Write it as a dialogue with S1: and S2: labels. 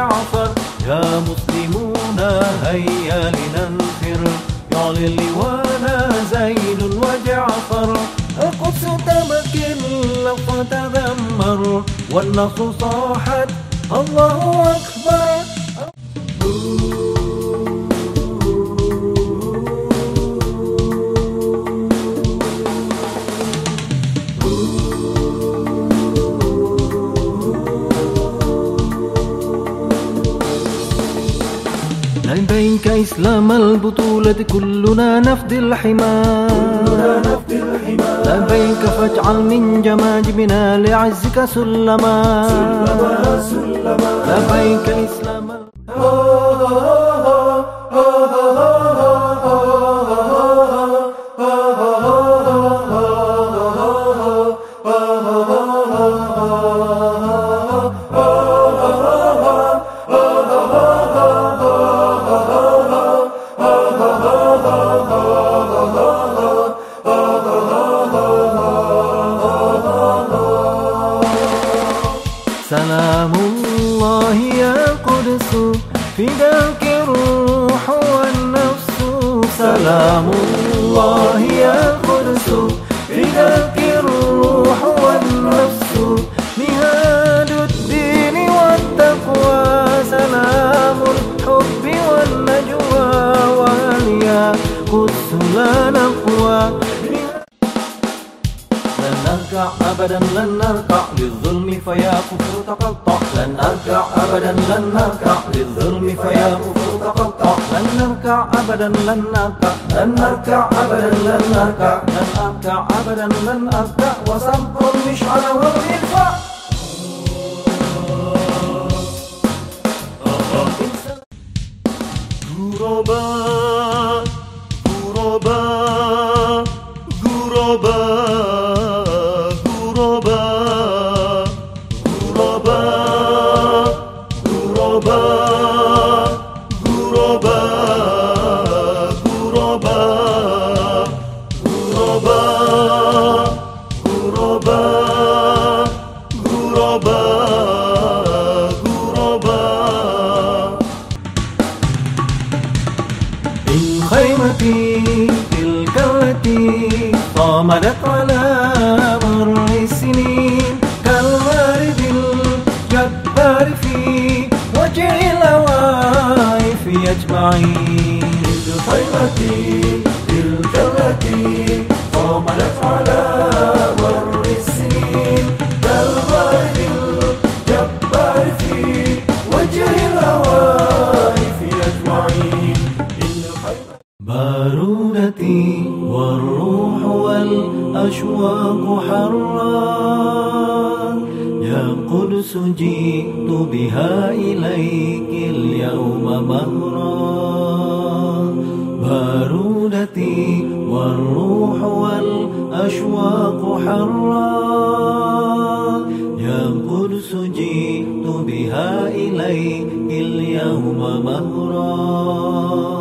S1: جعفر يا مسلمون هيا لننفر. يعلي اللوانا زيد وجعفر. القدس تمكن لو تذمر والنصر صاحت. الله أكبر. لبيك إسلام البطولة كلنا نفدي الحمى لبيك فاجعل من جماجمنا لعزك سلما. لبيك إسلام سلام الله يا قدس فداك الروح والنفس. سلام الله يا قدس فداك لن نركع أبدا لن نركع للظلم فيا كفر تقطع. لن أركع أبدا لن نركع للظلم فيا كفر تقطع. لن نركع أبدا لن نركع لن نركع أبدا لن نركع لن أركع أبدا لن أركع وسبق المشعل والإرفاع
S2: غرباء غرباء. غرباء غرباء غرباء غرباء غرباء غرباء غرباء غرباء غرباء
S1: إن خيمتي تلك التي صامدت على يجمعين
S2: خيمتي تلك التي صاملت على مر السنين كالبرد الجبار في وجه الهوائف خيمتي
S1: بارودتي والروح والأشواق حران يا قدس جئت بها إليك اليوم مهرا. بارودتي والروح والأشواق حران يا قدس جئت بها إليك اليوم مهرا.